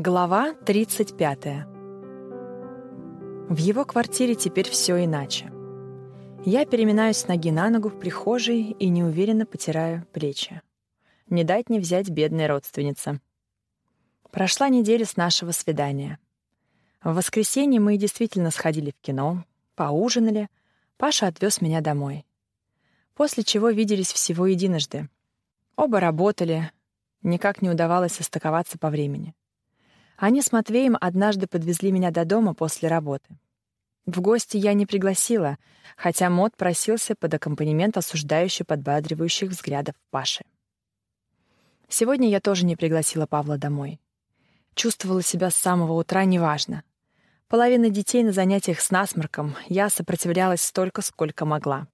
Глава 35. В его квартире теперь все иначе. Я переминаюсь с ноги на ногу в прихожей и неуверенно потираю плечи. Не дать не взять бедная родственница. Прошла неделя с нашего свидания. В воскресенье мы действительно сходили в кино, поужинали, Паша отвез меня домой. После чего виделись всего единожды. Оба работали, никак не удавалось состыковаться по времени. Они с Матвеем однажды подвезли меня до дома после работы. В гости я не пригласила, хотя Мот просился под аккомпанемент осуждающих подбадривающих взглядов Паши. Сегодня я тоже не пригласила Павла домой. Чувствовала себя с самого утра неважно. Половина детей на занятиях с насморком, я сопротивлялась столько, сколько могла.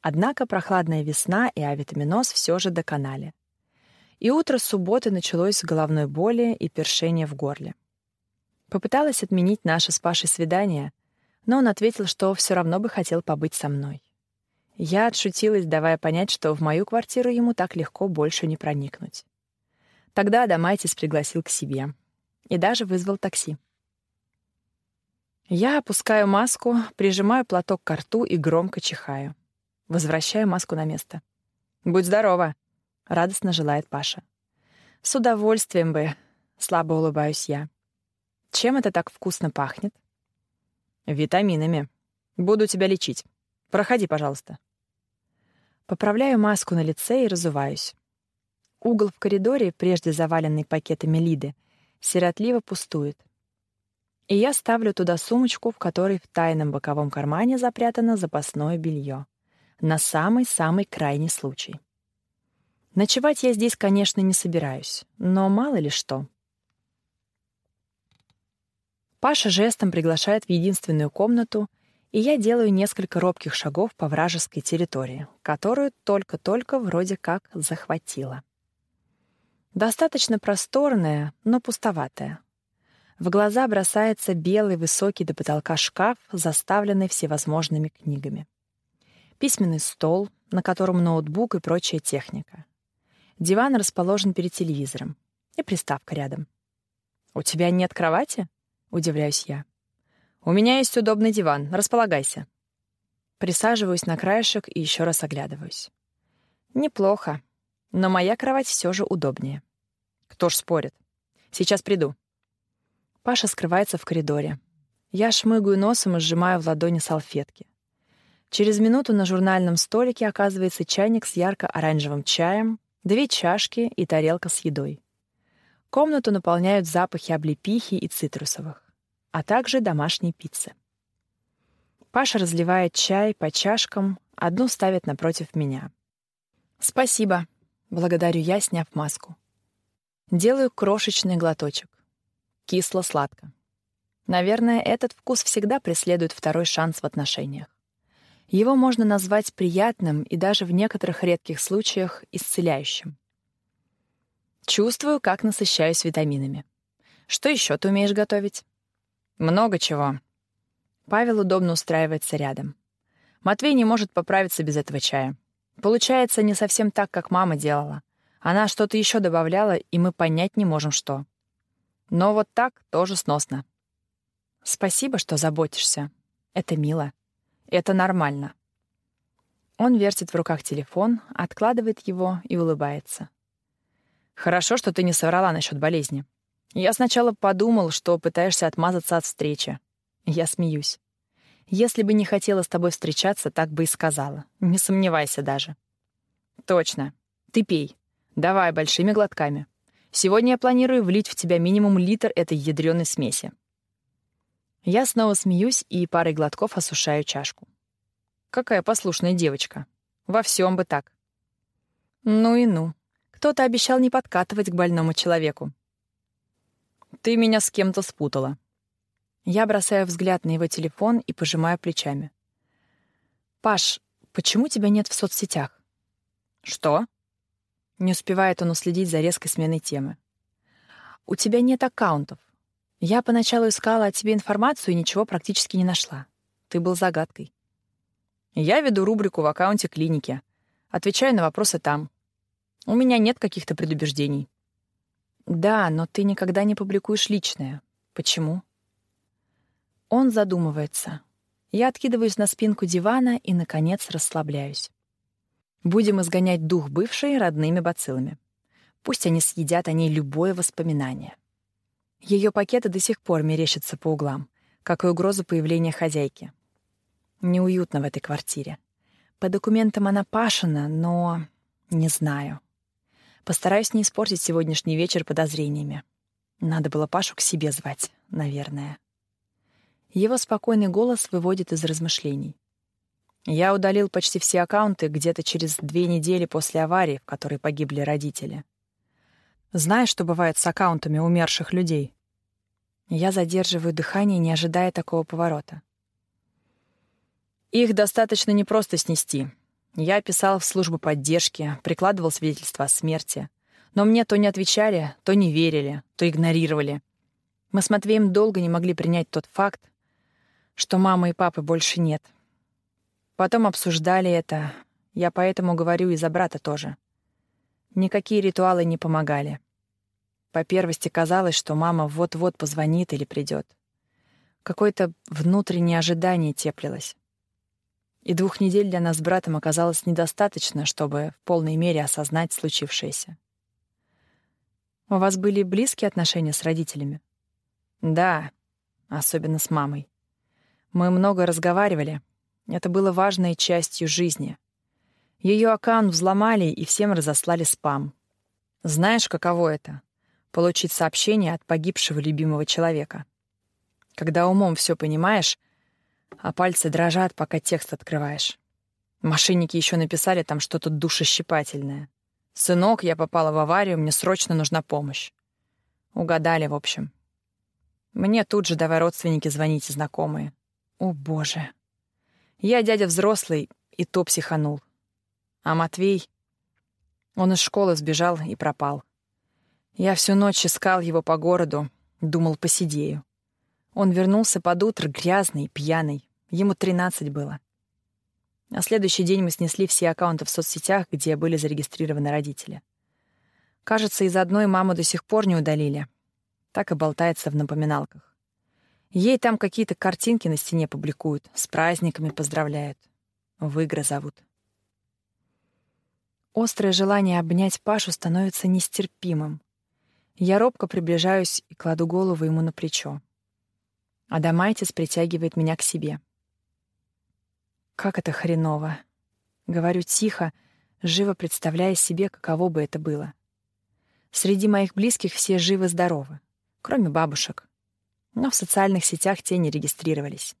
Однако прохладная весна и авитаминоз все же доконали и утро субботы началось с головной боли и першения в горле. Попыталась отменить наше с Пашей свидание, но он ответил, что все равно бы хотел побыть со мной. Я отшутилась, давая понять, что в мою квартиру ему так легко больше не проникнуть. Тогда Адамайтис пригласил к себе и даже вызвал такси. Я опускаю маску, прижимаю платок к рту и громко чихаю. Возвращаю маску на место. «Будь здорова!» — радостно желает Паша. «С удовольствием бы», — слабо улыбаюсь я. «Чем это так вкусно пахнет?» «Витаминами. Буду тебя лечить. Проходи, пожалуйста». Поправляю маску на лице и разуваюсь. Угол в коридоре, прежде заваленный пакетами Лиды, сиротливо пустует. И я ставлю туда сумочку, в которой в тайном боковом кармане запрятано запасное белье. На самый-самый крайний случай. Ночевать я здесь, конечно, не собираюсь, но мало ли что. Паша жестом приглашает в единственную комнату, и я делаю несколько робких шагов по вражеской территории, которую только-только вроде как захватила. Достаточно просторная, но пустоватая. В глаза бросается белый высокий до потолка шкаф, заставленный всевозможными книгами. Письменный стол, на котором ноутбук и прочая техника. Диван расположен перед телевизором. И приставка рядом. «У тебя нет кровати?» — удивляюсь я. «У меня есть удобный диван. Располагайся». Присаживаюсь на краешек и еще раз оглядываюсь. Неплохо, но моя кровать все же удобнее. Кто ж спорит? Сейчас приду. Паша скрывается в коридоре. Я шмыгаю носом и сжимаю в ладони салфетки. Через минуту на журнальном столике оказывается чайник с ярко-оранжевым чаем, две чашки и тарелка с едой. Комнату наполняют запахи облепихи и цитрусовых, а также домашней пиццы. Паша разливает чай по чашкам, одну ставит напротив меня. «Спасибо», — благодарю я, сняв маску. Делаю крошечный глоточек. Кисло-сладко. Наверное, этот вкус всегда преследует второй шанс в отношениях. Его можно назвать приятным и даже в некоторых редких случаях исцеляющим. Чувствую, как насыщаюсь витаминами. Что еще ты умеешь готовить? Много чего. Павел удобно устраивается рядом. Матвей не может поправиться без этого чая. Получается не совсем так, как мама делала. Она что-то еще добавляла, и мы понять не можем, что. Но вот так тоже сносно. Спасибо, что заботишься. Это мило. Это нормально. Он вертит в руках телефон, откладывает его и улыбается. Хорошо, что ты не соврала насчет болезни. Я сначала подумал, что пытаешься отмазаться от встречи. Я смеюсь. Если бы не хотела с тобой встречаться, так бы и сказала. Не сомневайся даже. Точно. Ты пей. Давай большими глотками. Сегодня я планирую влить в тебя минимум литр этой ядреной смеси. Я снова смеюсь и парой глотков осушаю чашку. Какая послушная девочка. Во всем бы так. Ну и ну. Кто-то обещал не подкатывать к больному человеку. Ты меня с кем-то спутала. Я бросаю взгляд на его телефон и пожимаю плечами. «Паш, почему тебя нет в соцсетях?» «Что?» Не успевает он уследить за резкой сменой темы. «У тебя нет аккаунтов. Я поначалу искала о тебе информацию и ничего практически не нашла. Ты был загадкой. Я веду рубрику в аккаунте клиники. Отвечаю на вопросы там. У меня нет каких-то предубеждений. Да, но ты никогда не публикуешь личное. Почему? Он задумывается. Я откидываюсь на спинку дивана и, наконец, расслабляюсь. Будем изгонять дух бывшей родными бациллами. Пусть они съедят о ней любое воспоминание. Ее пакеты до сих пор мерещатся по углам, как и угроза появления хозяйки. Неуютно в этой квартире. По документам она Пашина, но... не знаю. Постараюсь не испортить сегодняшний вечер подозрениями. Надо было Пашу к себе звать, наверное. Его спокойный голос выводит из размышлений. Я удалил почти все аккаунты где-то через две недели после аварии, в которой погибли родители. Знаешь, что бывает с аккаунтами умерших людей? Я задерживаю дыхание, не ожидая такого поворота. Их достаточно непросто снести. Я писал в службу поддержки, прикладывал свидетельства о смерти. Но мне то не отвечали, то не верили, то игнорировали. Мы с Матвеем долго не могли принять тот факт, что мамы и папы больше нет. Потом обсуждали это. Я поэтому говорю и за брата тоже. Никакие ритуалы не помогали. По первости казалось, что мама вот-вот позвонит или придет. Какое-то внутреннее ожидание теплилось. И двух недель для нас с братом оказалось недостаточно, чтобы в полной мере осознать случившееся. У вас были близкие отношения с родителями? Да, особенно с мамой. Мы много разговаривали. Это было важной частью жизни. Ее аккаунт взломали и всем разослали спам. Знаешь, каково это — получить сообщение от погибшего любимого человека? Когда умом все понимаешь, а пальцы дрожат, пока текст открываешь. Мошенники еще написали там что-то душещипательное. «Сынок, я попала в аварию, мне срочно нужна помощь». Угадали, в общем. Мне тут же давай родственники звонить и знакомые. О, боже. Я дядя взрослый, и то психанул. А Матвей... Он из школы сбежал и пропал. Я всю ночь искал его по городу, думал, посидею. Он вернулся под утро грязный, пьяный. Ему 13 было. На следующий день мы снесли все аккаунты в соцсетях, где были зарегистрированы родители. Кажется, из одной маму до сих пор не удалили. Так и болтается в напоминалках. Ей там какие-то картинки на стене публикуют, с праздниками поздравляют. В игры зовут. Острое желание обнять Пашу становится нестерпимым. Я робко приближаюсь и кладу голову ему на плечо. Адамайтис притягивает меня к себе. Как это хреново. Говорю тихо, живо представляя себе, каково бы это было. Среди моих близких все живы-здоровы, кроме бабушек. Но в социальных сетях те не регистрировались.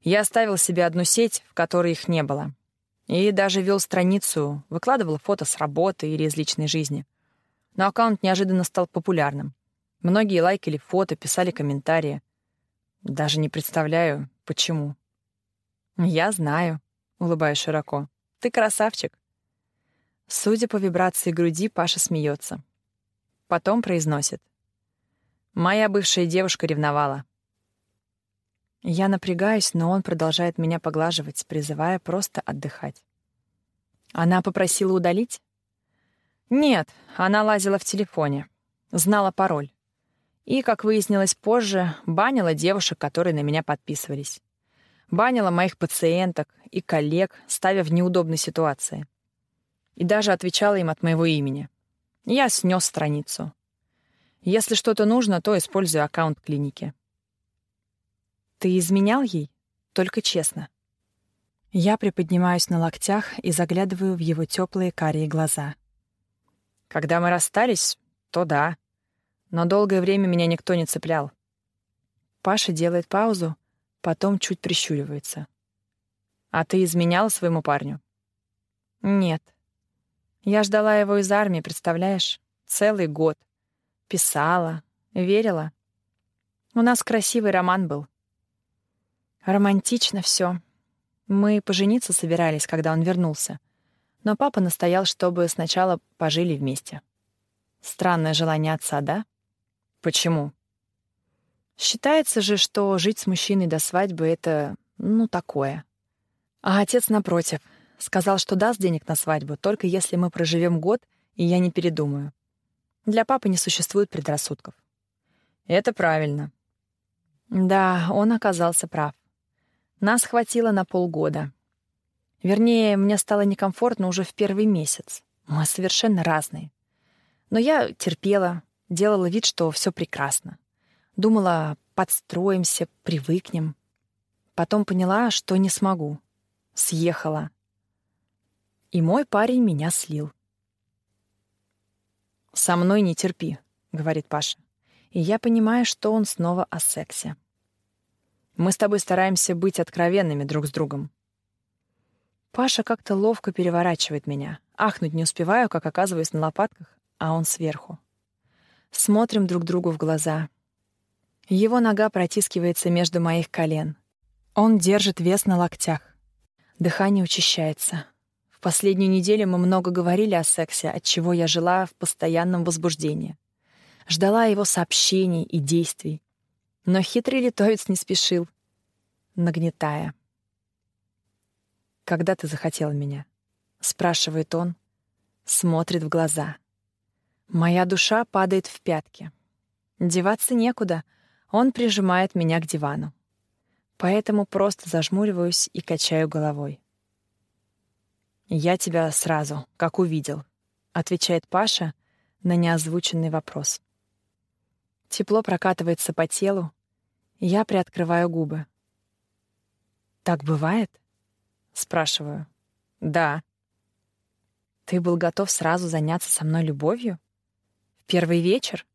Я оставил себе одну сеть, в которой их не было. И даже вел страницу, выкладывал фото с работы или из личной жизни. Но аккаунт неожиданно стал популярным. Многие лайкали фото, писали комментарии. Даже не представляю, почему. «Я знаю», — улыбаюсь широко. «Ты красавчик». Судя по вибрации груди, Паша смеется. Потом произносит. «Моя бывшая девушка ревновала». Я напрягаюсь, но он продолжает меня поглаживать, призывая просто отдыхать. Она попросила удалить? Нет, она лазила в телефоне. Знала пароль. И, как выяснилось позже, банила девушек, которые на меня подписывались. Банила моих пациенток и коллег, ставя в неудобные ситуации. И даже отвечала им от моего имени. Я снес страницу. Если что-то нужно, то использую аккаунт клиники. Ты изменял ей? Только честно. Я приподнимаюсь на локтях и заглядываю в его теплые карие глаза. Когда мы расстались, то да но долгое время меня никто не цеплял. Паша делает паузу, потом чуть прищуривается. «А ты изменяла своему парню?» «Нет. Я ждала его из армии, представляешь? Целый год. Писала, верила. У нас красивый роман был. Романтично все. Мы пожениться собирались, когда он вернулся. Но папа настоял, чтобы сначала пожили вместе. Странное желание отца, да?» Почему? Считается же, что жить с мужчиной до свадьбы — это, ну, такое. А отец, напротив, сказал, что даст денег на свадьбу, только если мы проживем год, и я не передумаю. Для папы не существует предрассудков. Это правильно. Да, он оказался прав. Нас хватило на полгода. Вернее, мне стало некомфортно уже в первый месяц. Мы совершенно разные. Но я терпела, делала вид, что все прекрасно. Думала, подстроимся, привыкнем. Потом поняла, что не смогу. Съехала. И мой парень меня слил. «Со мной не терпи», — говорит Паша. И я понимаю, что он снова о сексе. Мы с тобой стараемся быть откровенными друг с другом. Паша как-то ловко переворачивает меня. Ахнуть не успеваю, как оказываюсь на лопатках, а он сверху. Смотрим друг другу в глаза. Его нога протискивается между моих колен. Он держит вес на локтях. Дыхание учащается. В последнюю неделю мы много говорили о сексе, от чего я жила в постоянном возбуждении. Ждала его сообщений и действий. Но хитрый литовец не спешил, нагнетая. «Когда ты захотел меня?» — спрашивает он, смотрит в глаза. Моя душа падает в пятки. Деваться некуда, он прижимает меня к дивану. Поэтому просто зажмуриваюсь и качаю головой. «Я тебя сразу, как увидел», — отвечает Паша на неозвученный вопрос. Тепло прокатывается по телу, я приоткрываю губы. «Так бывает?» — спрашиваю. «Да». «Ты был готов сразу заняться со мной любовью? В первый вечер?»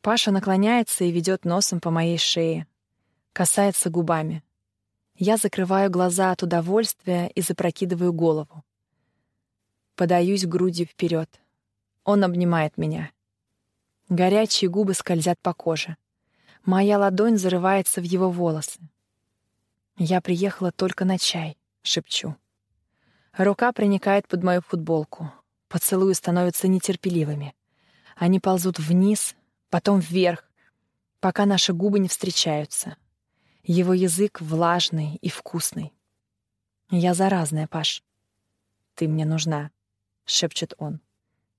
Паша наклоняется и ведет носом по моей шее, касается губами. Я закрываю глаза от удовольствия и запрокидываю голову. Подаюсь грудью вперед. Он обнимает меня. Горячие губы скользят по коже. Моя ладонь зарывается в его волосы. «Я приехала только на чай», — шепчу. Рука проникает под мою футболку. Поцелуи становятся нетерпеливыми. Они ползут вниз, потом вверх, пока наши губы не встречаются. Его язык влажный и вкусный. «Я заразная, Паш. Ты мне нужна», — шепчет он.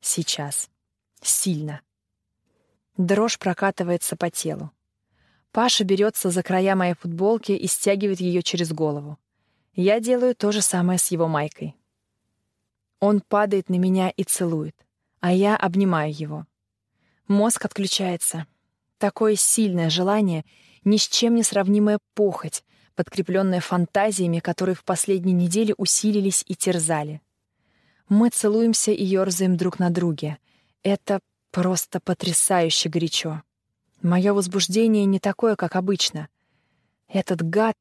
«Сейчас. Сильно». Дрожь прокатывается по телу. Паша берется за края моей футболки и стягивает ее через голову. Я делаю то же самое с его майкой. Он падает на меня и целует, а я обнимаю его. Мозг отключается. Такое сильное желание, ни с чем не сравнимая похоть, подкрепленная фантазиями, которые в последние недели усилились и терзали. Мы целуемся и ерзаем друг на друге. Это просто потрясающе горячо. Мое возбуждение не такое, как обычно. Этот гад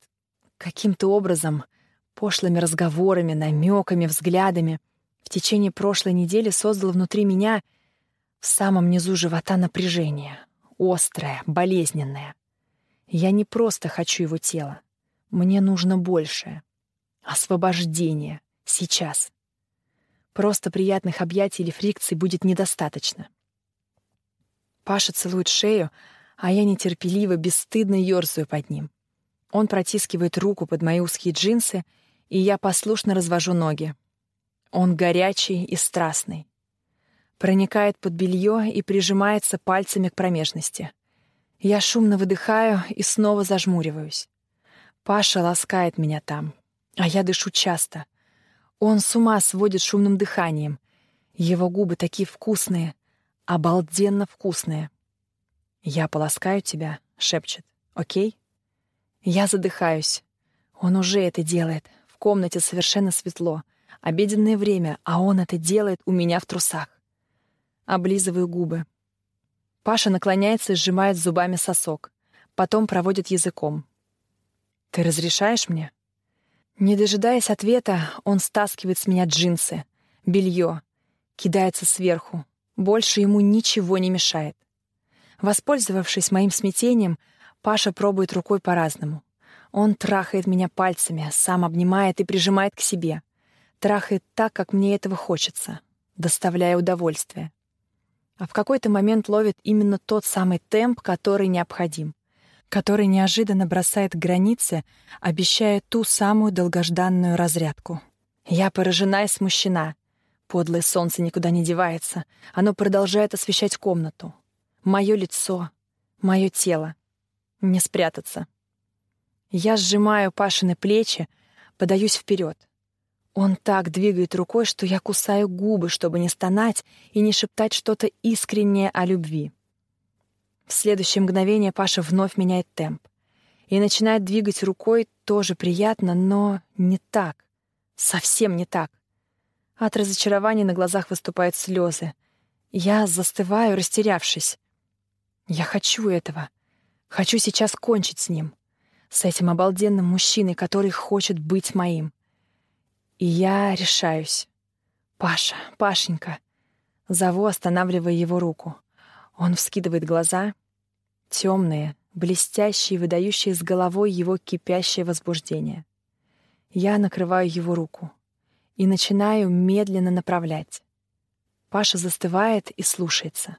каким-то образом, пошлыми разговорами, намеками, взглядами, в течение прошлой недели создал внутри меня в самом низу живота напряжение, острое, болезненное. Я не просто хочу его тело. Мне нужно большее. Освобождение. Сейчас. Просто приятных объятий или фрикций будет недостаточно. Паша целует шею, а я нетерпеливо, бесстыдно ёрзаю под ним. Он протискивает руку под мои узкие джинсы, и я послушно развожу ноги. Он горячий и страстный. Проникает под белье и прижимается пальцами к промежности. Я шумно выдыхаю и снова зажмуриваюсь. Паша ласкает меня там, а я дышу часто. Он с ума сводит шумным дыханием. Его губы такие вкусные, обалденно вкусные. «Я полоскаю тебя», — шепчет. «Окей?» Я задыхаюсь. Он уже это делает. В комнате совершенно светло. Обеденное время, а он это делает у меня в трусах. Облизываю губы. Паша наклоняется и сжимает зубами сосок. Потом проводит языком. «Ты разрешаешь мне?» Не дожидаясь ответа, он стаскивает с меня джинсы, белье, кидается сверху. Больше ему ничего не мешает. Воспользовавшись моим смятением, Паша пробует рукой по-разному. Он трахает меня пальцами, сам обнимает и прижимает к себе. Трахает так, как мне этого хочется, доставляя удовольствие. А в какой-то момент ловит именно тот самый темп, который необходим, который неожиданно бросает границы, обещая ту самую долгожданную разрядку. Я поражена и смущена. Подлое солнце никуда не девается. Оно продолжает освещать комнату. Мое лицо, мое тело. Не спрятаться. Я сжимаю Пашины плечи, подаюсь вперед. Он так двигает рукой, что я кусаю губы, чтобы не стонать и не шептать что-то искреннее о любви. В следующее мгновение Паша вновь меняет темп и начинает двигать рукой тоже приятно, но не так. Совсем не так. От разочарования на глазах выступают слезы. Я застываю, растерявшись. Я хочу этого. Хочу сейчас кончить с ним. С этим обалденным мужчиной, который хочет быть моим. И я решаюсь. «Паша, Пашенька!» Зову, останавливая его руку. Он вскидывает глаза. Темные, блестящие, выдающие с головой его кипящее возбуждение. Я накрываю его руку и начинаю медленно направлять. Паша застывает и слушается.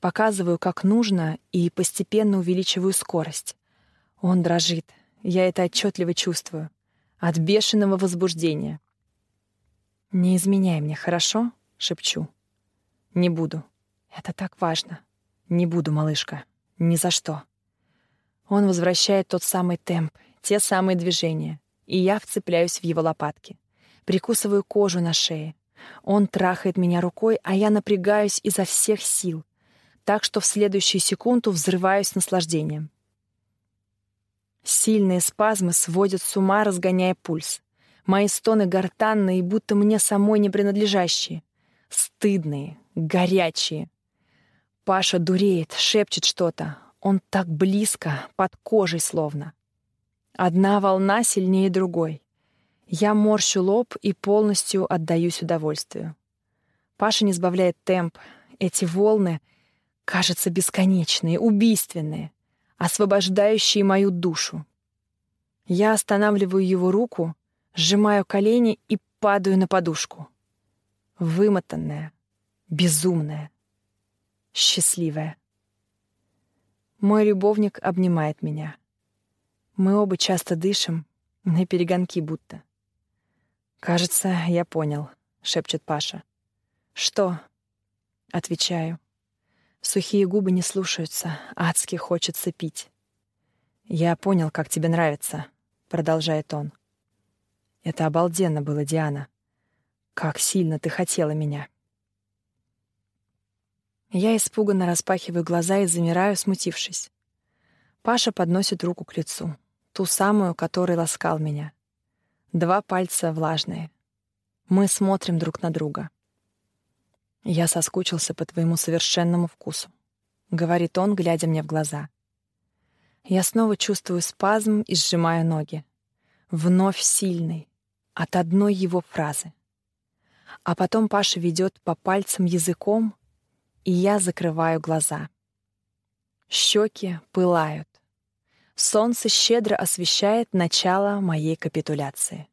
Показываю, как нужно, и постепенно увеличиваю скорость. Он дрожит. Я это отчетливо чувствую. От бешеного возбуждения. «Не изменяй мне, хорошо?» — шепчу. «Не буду. Это так важно. Не буду, малышка. Ни за что». Он возвращает тот самый темп, те самые движения, и я вцепляюсь в его лопатки. Прикусываю кожу на шее. Он трахает меня рукой, а я напрягаюсь изо всех сил, так что в следующую секунду взрываюсь наслаждением. Сильные спазмы сводят с ума, разгоняя пульс. Мои стоны гортанные, будто мне самой не принадлежащие. Стыдные, горячие. Паша дуреет, шепчет что-то. Он так близко, под кожей словно. Одна волна сильнее другой. Я морщу лоб и полностью отдаюсь удовольствию. Паша не сбавляет темп. Эти волны, кажется, бесконечные, убийственные, освобождающие мою душу. Я останавливаю его руку сжимаю колени и падаю на подушку. Вымотанная, безумная, счастливая. Мой любовник обнимает меня. Мы оба часто дышим, на перегонки будто. «Кажется, я понял», — шепчет Паша. «Что?» — отвечаю. Сухие губы не слушаются, адски хочется пить. «Я понял, как тебе нравится», — продолжает он. Это обалденно было, Диана. Как сильно ты хотела меня. Я испуганно распахиваю глаза и замираю, смутившись. Паша подносит руку к лицу, ту самую, которой ласкал меня. Два пальца влажные. Мы смотрим друг на друга. «Я соскучился по твоему совершенному вкусу», — говорит он, глядя мне в глаза. Я снова чувствую спазм и сжимаю ноги. Вновь сильный, от одной его фразы. А потом Паша ведет по пальцам языком, и я закрываю глаза. Щеки пылают. Солнце щедро освещает начало моей капитуляции.